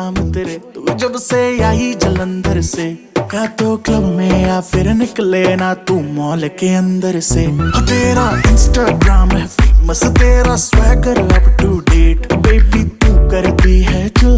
काम तेरे, तू जब से आई जलंधर से। या तो क्लब में या फिर निकले ना, तू मॉल के अंदर से। हाँ तेरा इंस्टाग्राम है फ़ेमस तेरा swagger up to date baby तू करती है चल